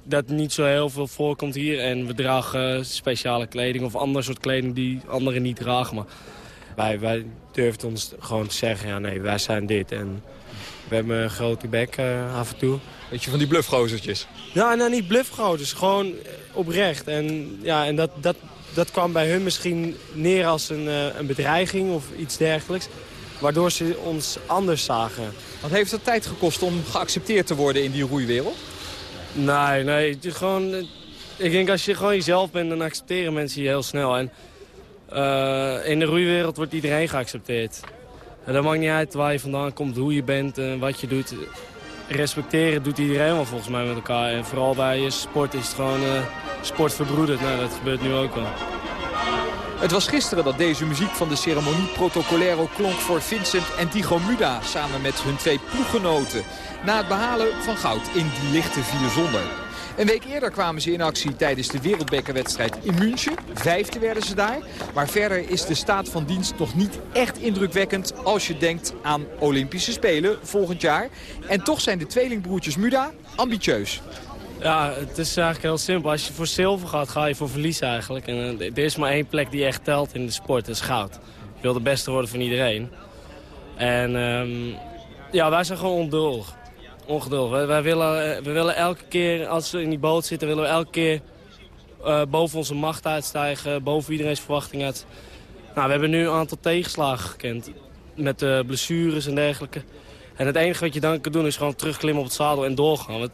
Dat niet zo heel veel voorkomt hier. En we dragen speciale kleding of ander soort kleding die anderen niet dragen. Maar wij, wij durfden ons gewoon te zeggen, ja nee, wij zijn dit. En we hebben een grote bek eh, af en toe. Weet je, van die bluffgozertjes. Ja, nou niet bluffgouders, gewoon eh, oprecht. En, ja, en dat, dat, dat kwam bij hun misschien neer als een, eh, een bedreiging of iets dergelijks. Waardoor ze ons anders zagen. Wat heeft het tijd gekost om geaccepteerd te worden in die roeiwereld? Nee, nee, gewoon... Ik denk als je gewoon jezelf bent, dan accepteren mensen je heel snel. En eh, in de roeiwereld wordt iedereen geaccepteerd. En dat maakt niet uit waar je vandaan komt, hoe je bent en wat je doet. Respecteren doet iedereen wel volgens mij met elkaar. En vooral bij je sport is het gewoon eh, sport. Nou, dat gebeurt nu ook wel. Het was gisteren dat deze muziek van de ceremonie Protocolero klonk voor Vincent en Tigo Muda... samen met hun twee ploeggenoten. Na het behalen van goud in die lichte vier zonder. Een week eerder kwamen ze in actie tijdens de wereldbekerwedstrijd in München. Vijfde werden ze daar. Maar verder is de staat van dienst nog niet echt indrukwekkend... als je denkt aan Olympische Spelen volgend jaar. En toch zijn de tweelingbroertjes Muda ambitieus. Ja, het is eigenlijk heel simpel. Als je voor zilver gaat, ga je voor verlies eigenlijk. En eh, er is maar één plek die echt telt in de sport, dat is goud. Je wil de beste worden van iedereen. En ehm, ja, wij zijn gewoon ongeduldig. Ongeduldig. Wij, willen, eh, we willen elke keer, als we in die boot zitten, willen we elke keer eh, boven onze macht uitstijgen. Boven iedereen's verwachting uit. Nou, we hebben nu een aantal tegenslagen gekend. Met eh, blessures en dergelijke. En het enige wat je dan kan doen is gewoon terugklimmen op het zadel en doorgaan.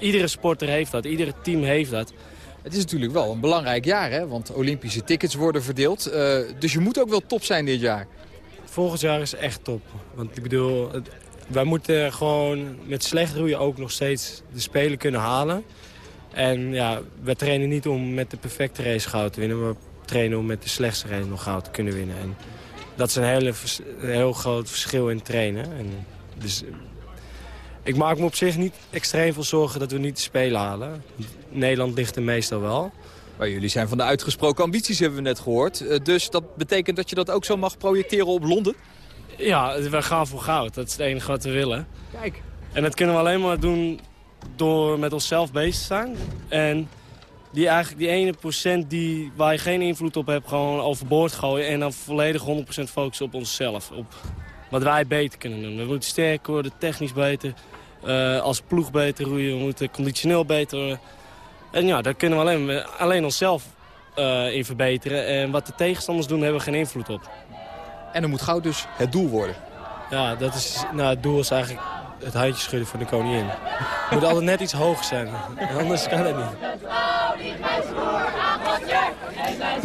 Iedere sporter heeft dat, iedere team heeft dat. Het is natuurlijk wel een belangrijk jaar, hè? want Olympische tickets worden verdeeld. Eh, dus je moet ook wel top zijn dit jaar. Volgend jaar is echt top. Want ik bedoel, het- wij moeten gewoon met slecht roeien ook nog steeds de Spelen kunnen halen. En ja, we trainen niet om met de perfecte race goud te winnen. We trainen om met de slechtste race nog goud te kunnen winnen. En dat is een, hele, een heel groot verschil in trainen. En dus, ik maak me op zich niet extreem veel zorgen dat we niet de Spelen halen. Nederland ligt er meestal wel. Maar jullie zijn van de uitgesproken ambities, hebben we net gehoord. Eh, dus dat betekent dat je dat ook zo mag projecteren op Londen? Ja, we gaan voor goud. Dat is het enige wat we willen. Kijk. En dat kunnen we alleen maar doen door met onszelf bezig te zijn. En die, eigenlijk die ene procent die, waar je geen invloed op hebt, gewoon overboord gooien. En dan volledig 100% focussen op onszelf. Op wat wij beter kunnen doen. We moeten sterker worden, technisch beter. eh, als ploeg beter roeien, we moeten conditioneel beter worden. En ja, daar kunnen we alleen, alleen onszelf eh, in verbeteren. En wat de tegenstanders doen, hebben we geen invloed op. En dan moet goud dus het doel worden. Ja, dat is, nou, het doel is eigenlijk het handje schudden voor de koningin. Het moet altijd net iets hoger zijn, [laughs] anders kan het niet.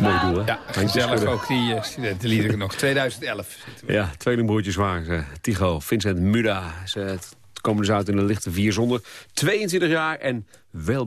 Mooi doel, hè? Ja, gezellig ook die uh, studentenliederen nog. 2011. Ja, tweelingbroertjes waren ze. Tigo, Vincent Muda. Ze komen dus uit in de lichte vier zonder. 22 jaar en wel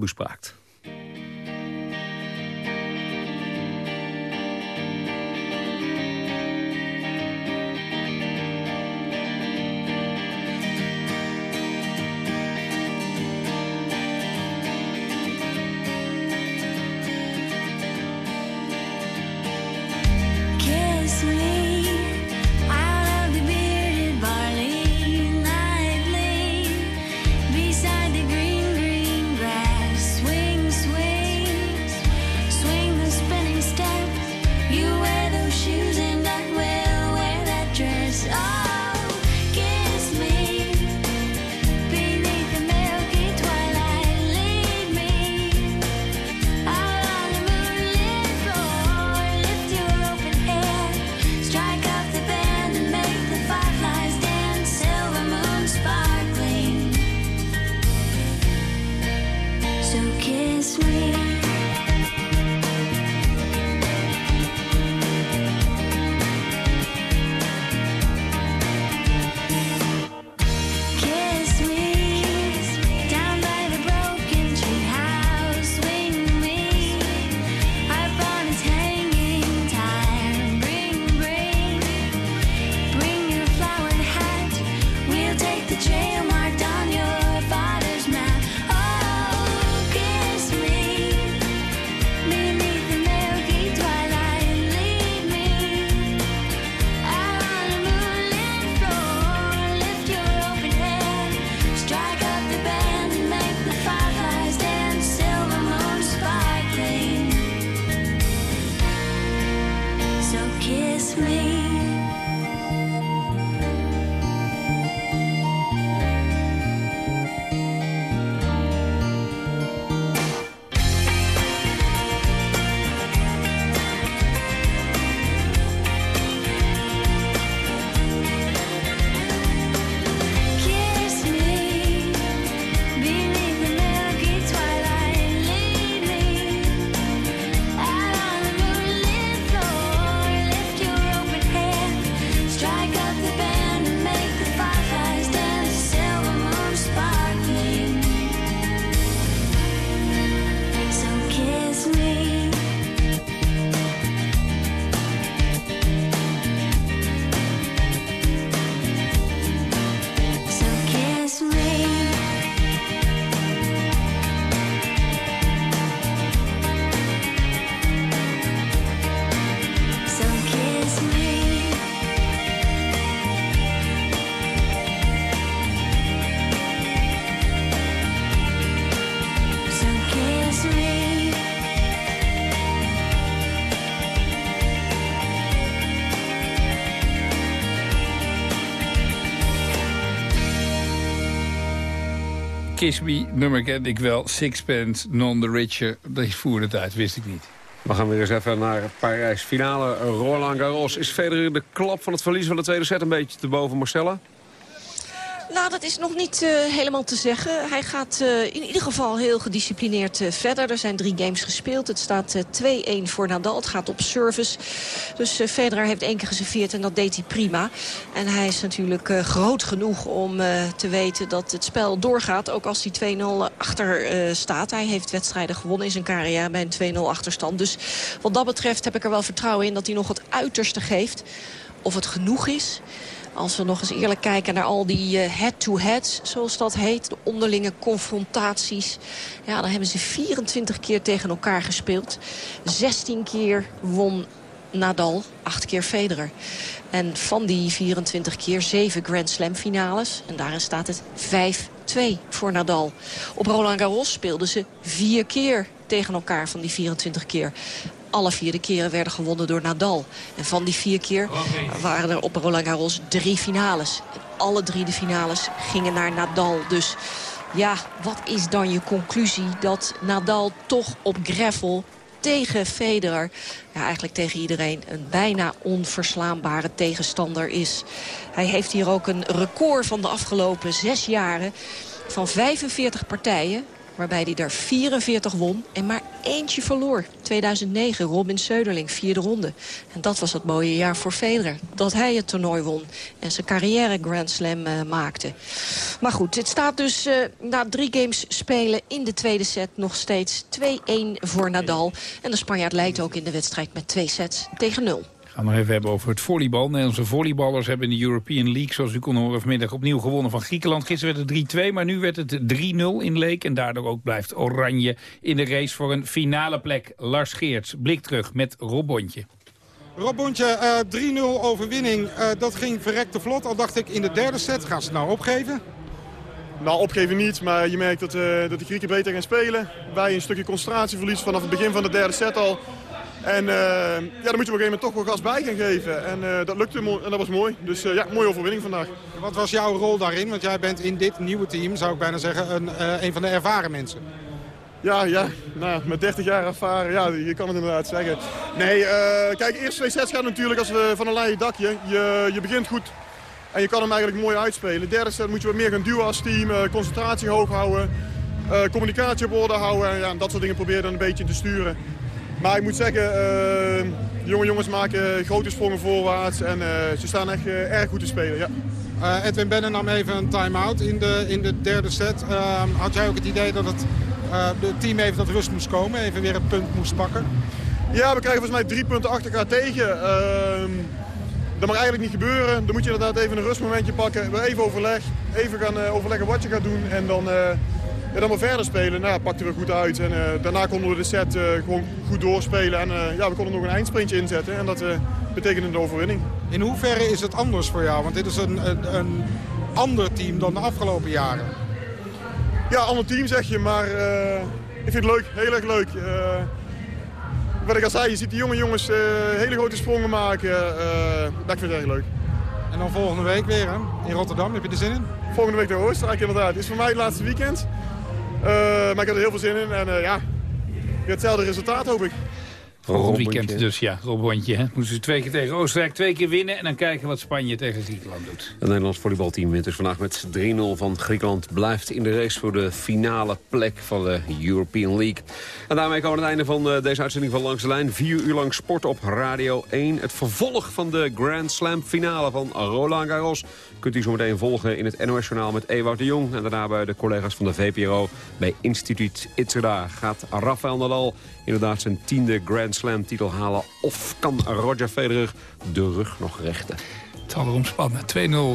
Kiss Me, nummer kende ik wel. Sixpence, Non the Richer. Die voerde het uit, wist ik niet. We gaan weer eens even naar Parijs. Finale Roland Garros. Is Federer de klap van het verlies van de tweede set een beetje te boven Marcella? Nou, dat is nog niet uh, helemaal te zeggen. Hij gaat uh, in ieder geval heel gedisciplineerd uh, verder. Er zijn drie games gespeeld. Het staat 2-1 voor Nadal. Het gaat op service. Dus Federer heeft één keer geserveerd en dat deed hij prima. En hij is natuurlijk groot genoeg om te weten dat het spel doorgaat. Ook als hij 2-0 achter staat. Hij heeft wedstrijden gewonnen in zijn carrière bij een 2-0 achterstand. Dus wat dat betreft heb ik er wel vertrouwen in dat hij nog het uiterste geeft. Of het genoeg is... Als we nog eens eerlijk kijken naar al die head-to-heads, zoals dat heet. De onderlinge confrontaties. Ja, dan hebben ze 24 keer tegen elkaar gespeeld. 16 keer won Nadal, 8 keer Federer. En van die 24 keer 7 Grand Slam finales. En daarin staat het 5-2 voor Nadal. Op Roland Garros speelden ze vier keer tegen elkaar van die 24 keer alle vier de keren werden gewonnen door Nadal. En van die vier keer waren er op Roland Garros drie finales. En alle drie de finales gingen naar Nadal. Dus ja, wat is dan je conclusie dat Nadal toch op gravel tegen Federer, ja, eigenlijk tegen iedereen, een bijna onverslaanbare tegenstander is. Hij heeft hier ook een record van de afgelopen zes jaren van 45 partijen waarbij hij er 44 won en maar eentje verloor. 2009, Robin Söderling, vierde ronde. En dat was het mooie jaar voor Federer. Dat hij het toernooi won en zijn carrière Grand Slam uh, maakte. Maar goed, het staat dus uh, na drie games spelen in de tweede set nog steeds 2-1 voor Nadal. En de Spanjaard leidt ook in de wedstrijd met twee sets tegen 0 gaan nog even hebben over het volleybal. Nederlandse volleyballers hebben in de European League, zoals u kon horen vanmiddag, opnieuw gewonnen van Griekenland. Gisteren werd het 3-2, maar nu werd het 3-0 in Leek. En daardoor ook blijft Oranje in de race voor een finale plek. Lars Geerts, blik terug met Rob Bontje. Rob Bontje, uh, 3-0 overwinning. Uh, dat ging verrekte vlot. Al dacht ik in de derde set, gaan ze nou opgeven? Nou, opgeven niet, maar je merkt dat, uh, dat de Grieken beter gaan spelen. Wij een stukje concentratieverlies vanaf het begin van de derde set al. En uh, ja, dan moet je op een gegeven moment toch wel gas bij gaan geven. En uh, dat lukte en dat was mooi. Dus uh, ja, mooie overwinning vandaag. Wat was jouw rol daarin? Want jij bent in dit nieuwe team, zou ik bijna zeggen, een, een van de ervaren mensen. Ja, ja. Nou, met 30 jaar ervaren, ja, je kan het inderdaad zeggen. Nee, kijk, eerst twee sets gaan natuurlijk als we van een leien dakje. Je, je begint goed en je kan hem eigenlijk mooi uitspelen. De derde set moet je wat meer gaan duwen als team, concentratie hoog houden. communicatie op orde houden en ja, dat soort dingen proberen dan een beetje te sturen. Maar ik moet zeggen, uh, de jonge jongens maken grote sprongen voorwaarts en uh, ze staan echt uh, erg goed te spelen. Ja. Uh, Edwin Bennen nam even een time-out in de, in de derde set. Ehm, had jij ook het idee dat het de team even tot rust moest komen, even weer een punt moest pakken? Ja, we krijgen volgens mij drie punten achter elkaar tegen. Ehm, dat mag eigenlijk niet gebeuren. Dan moet je inderdaad even een rustmomentje pakken, even overleg, even gaan overleggen wat je gaat doen en dan ja, dan maar verder spelen. Nou, pakten we goed uit. En uh, daarna konden we de set uh, gewoon goed doorspelen. En uh, ja, we konden nog een eindsprintje inzetten. En dat betekende de overwinning. In hoeverre is het anders voor jou? Want dit is een, een, een ander team dan de afgelopen jaren. Ja, ander team zeg je. Maar ik vind het leuk. Heel erg leuk. wat ik al zei, je ziet die jonge jongens hele grote sprongen maken. dat vind ik erg leuk. En dan volgende week weer hè? in Rotterdam. Heb je er zin in? Volgende week naar Oostenrijk inderdaad. Het is voor mij het laatste weekend. Uh, maar ik heb er heel veel zin in en uh, ja, hetzelfde resultaat hoop ik. Volgend weekend dus, ja, Robondje. Hè? Moeten ze twee keer tegen Oostenrijk twee keer winnen... en dan kijken wat Spanje tegen Griekenland doet. Het Nederlands volleybalteam wint dus vandaag met 3-0 van Griekenland. Blijft in de race voor de finale plek van de European League. En daarmee komen we aan het einde van uh, deze uitzending van Langs de Lijn. Vier uur lang sport op Radio 1. Het vervolg van de Grand Slam finale van Roland Garros... kunt u zo meteen volgen in het NOS-journaal met Ewout de Jong... en daarna bij de collega's van de VPRO bij Instituut Itzerda. Gaat Rafael Nadal inderdaad zijn tiende Grand Slam titel halen? Of kan Roger Federer de rug nog rechten? Het zal erom spannen.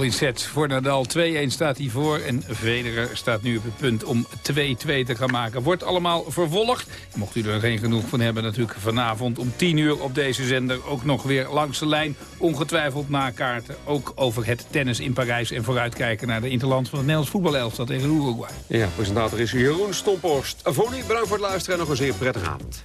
2-0 in set voor Nadal. 2-1 staat hij voor. En Federer staat nu op het punt om 2-2 te gaan maken. Wordt allemaal vervolgd. Mocht u er geen genoeg van hebben, natuurlijk vanavond om 10 uur op deze zender. Ook nog weer langs de lijn. Ongetwijfeld na kaarten. Ook over het tennis in Parijs. En vooruitkijken naar de interland van het Nederlands voetbalelftal tegen Uruguay. Ja, presentator is Jeroen Stomporst. Voor nu bedankt voor het luisteren en nog een zeer prettige avond.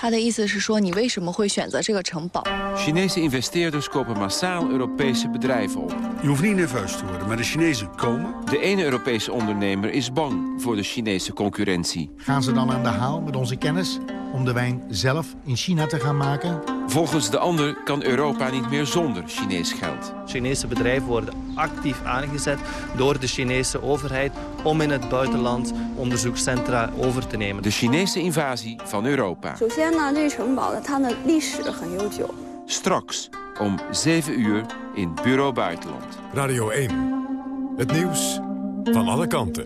他的意思是说，你为什么会选择这个城堡？ Chinese investeerders kopen massaal Europese bedrijven op. Je hoeft niet nerveus te worden, maar de Chinezen komen. De ene Europese ondernemer is bang voor de Chinese concurrentie. Gaan ze dan aan de haal met onze kennis om de wijn zelf in China te gaan maken. Volgens de ander kan Europa niet meer zonder Chinees geld. Chinese bedrijven worden actief aangezet door de Chinese overheid... om in het buitenland onderzoekscentra over te nemen. De Chinese invasie van Europa. Straks om 7 uur in Bureau Buitenland. Radio 1. Het nieuws van alle kanten.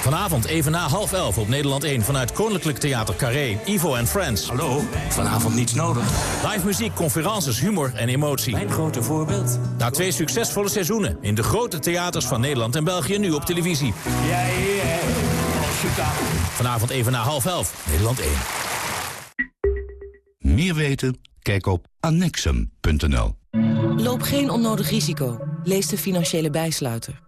Vanavond even na half elf op Nederland 1 vanuit Koninklijk Theater Carré, Ivo en Friends. Hallo, vanavond niets nodig. Live muziek, conferences, humor en emotie. Mijn grote voorbeeld. Na twee succesvolle seizoenen in de grote theaters van Nederland en België nu op televisie. Ja, Vanavond even na half elf, Nederland 1. Meer weten? Kijk op annexum.nl. Loop geen onnodig risico. Lees de financiële bijsluiter.